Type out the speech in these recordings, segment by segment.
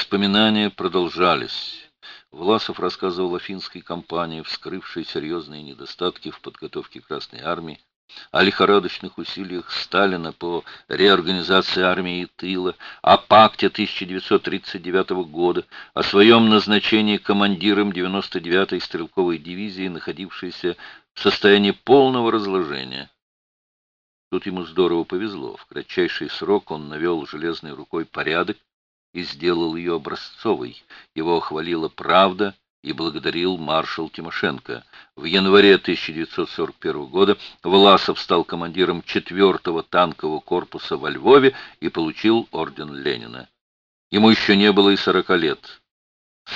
Воспоминания продолжались. Власов рассказывал о финской кампании, вскрывшей серьезные недостатки в подготовке Красной Армии, о лихорадочных усилиях Сталина по реорганизации армии и тыла, о пакте 1939 года, о своем назначении командиром 99-й стрелковой дивизии, находившейся в состоянии полного разложения. Тут ему здорово повезло. В кратчайший срок он навел железной рукой порядок и сделал ее образцовой. Его хвалила правда и благодарил маршал Тимошенко. В январе 1941 года Власов стал командиром 4-го танкового корпуса во Львове и получил орден Ленина. Ему еще не было и 40 лет.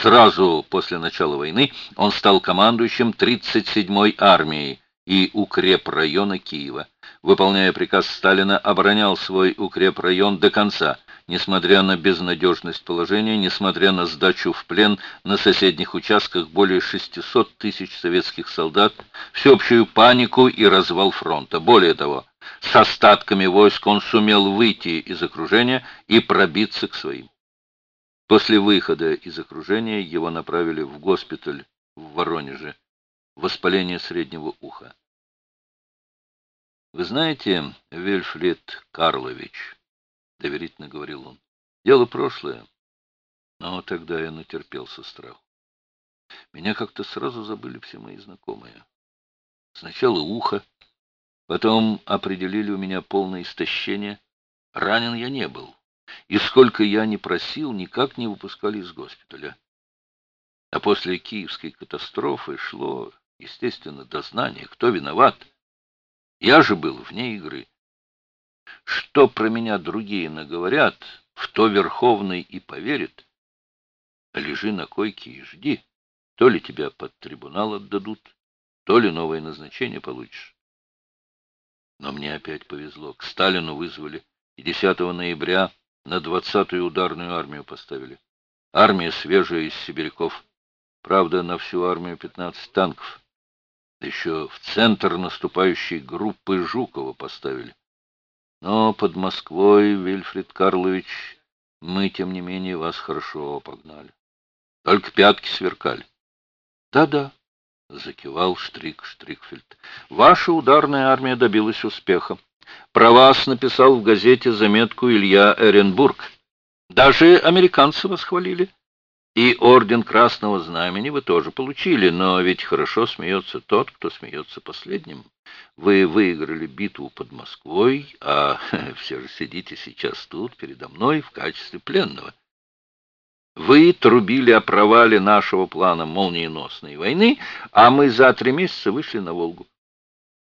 Сразу после начала войны он стал командующим 37-й армией и укрепрайона Киева. Выполняя приказ Сталина, оборонял свой укрепрайон до конца, несмотря на безнадежность положения, несмотря на сдачу в плен на соседних участках более 600 тысяч советских солдат, всеобщую панику и развал фронта. Более того, с остатками войск он сумел выйти из окружения и пробиться к своим. После выхода из окружения его направили в госпиталь в Воронеже воспаление среднего уха. «Вы знаете, Вельфред Карлович, — доверительно говорил он, — дело прошлое, но тогда я натерпелся страху. Меня как-то сразу забыли все мои знакомые. Сначала ухо, потом определили у меня полное истощение. Ранен я не был, и сколько я не просил, никак не выпускали из госпиталя. А после киевской катастрофы шло естественно, дознание, кто виноват. Я же был вне игры. Что про меня другие наговорят, в то Верховный и поверит. Лежи на койке и жди. То ли тебя под трибунал отдадут, то ли новое назначение получишь. Но мне опять повезло. К Сталину вызвали, и 10 ноября на 20-ю ударную армию поставили. Армия свежая из сибиряков. Правда, на всю армию 15 танков еще в центр наступающей группы Жукова поставили. Но под Москвой, Вильфред Карлович, мы, тем не менее, вас хорошо погнали. Только пятки сверкали. Да-да, закивал Штрик Штрикфельд. Ваша ударная армия добилась успеха. Про вас написал в газете заметку Илья Эренбург. Даже американцы вас хвалили. И орден Красного Знамени вы тоже получили, но ведь хорошо смеется тот, кто смеется последним. Вы выиграли битву под Москвой, а все же сидите сейчас тут, передо мной, в качестве пленного. Вы трубили о провале нашего плана молниеносной войны, а мы за три месяца вышли на Волгу.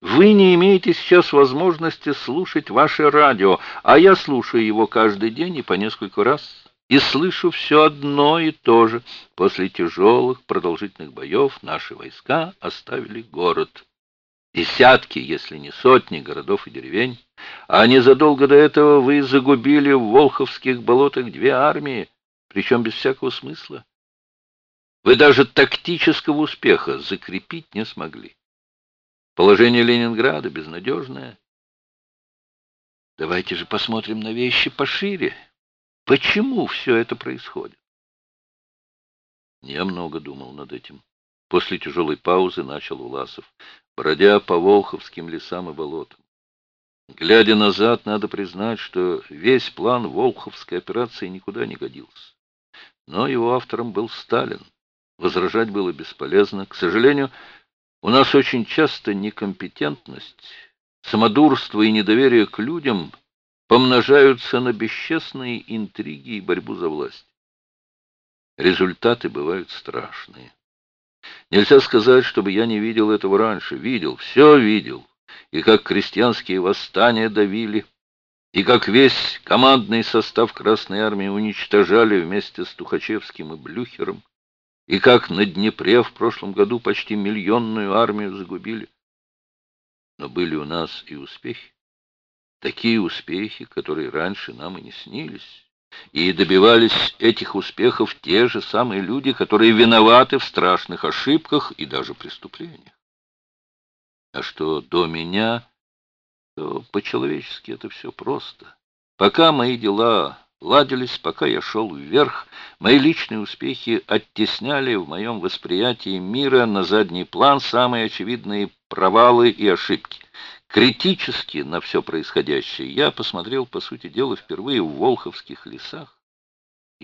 Вы не имеете сейчас возможности слушать ваше радио, а я слушаю его каждый день и по несколько раз и слышу все одно и то же. После тяжелых продолжительных боев наши войска оставили город. Десятки, если не сотни городов и деревень. А незадолго до этого вы загубили в Волховских болотах две армии, причем без всякого смысла. Вы даже тактического успеха закрепить не смогли. Положение Ленинграда безнадежное. Давайте же посмотрим на вещи пошире. Почему все это происходит? Я много думал над этим. После тяжелой паузы начал Уласов, бродя по волховским лесам и болотам. Глядя назад, надо признать, что весь план Волховской операции никуда не годился. Но его автором был Сталин. Возражать было бесполезно. К сожалению, у нас очень часто некомпетентность, самодурство и недоверие к людям помножаются на бесчестные интриги и борьбу за власть. Результаты бывают страшные. Нельзя сказать, чтобы я не видел этого раньше. Видел, все видел. И как крестьянские восстания давили, и как весь командный состав Красной Армии уничтожали вместе с Тухачевским и Блюхером, и как на Днепре в прошлом году почти миллионную армию загубили. Но были у нас и успехи. Такие успехи, которые раньше нам и не снились. И добивались этих успехов те же самые люди, которые виноваты в страшных ошибках и даже преступлениях. А что до меня, то по-человечески это все просто. Пока мои дела ладились, пока я шел вверх. Мои личные успехи оттесняли в моем восприятии мира на задний план самые очевидные провалы и ошибки. Критически на все происходящее я посмотрел, по сути дела, впервые в Волховских лесах.